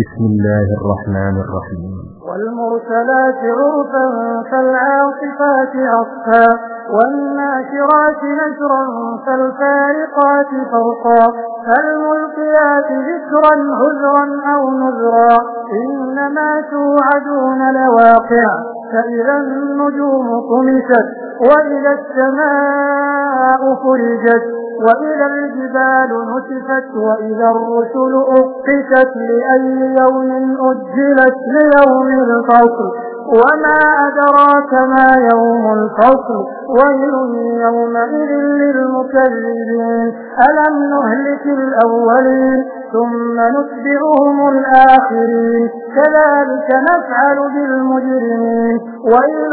بسم الله الرحمن الرحيم. والمرسلات عرفا فالعاصفات عصفا والناشرات نشرا فالفارقات فرقا. فالملقيات ذكرا هزرا أو نذرا. إنما توعدون لواقع فإذا النجوم طمست وإذا السماء فرجت. وإذا الجبال نسفت وإذا الرسل أقفت لأي يوم أجلت ليوم الفصل وما أدراك ما يوم الفصل ويل يومئذ للمكذبين. ألم نهلك الأولين ثم نتبعهم الآخرين؟ كذلك نفعل بالمجرمين. ويل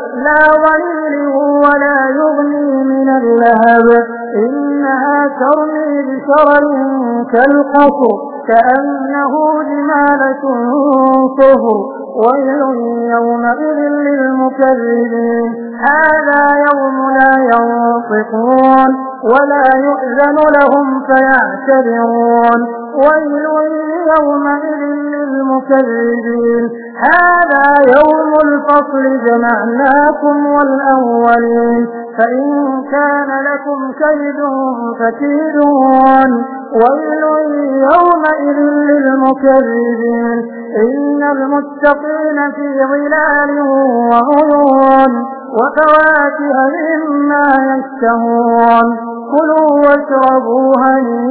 لا ظليل ولا يغني من اللهب. إنها ترمي بشرر كالقصر كأنه جمالة صهر ويل يومئذ للمكذبين. هذا يوم لا ينطقون ولا يؤذن لهم فيعتذرون. ويل يومئذ للمكذبين هذا يوم الفصل جمعناكم والأولين. فإن كان لكم كيد فكيدون. ويل يومئذ للمكذبين. إن المتقين في ظلال وعيون. وفواكه مما يشتهون. كلوا واشربوا هنيئا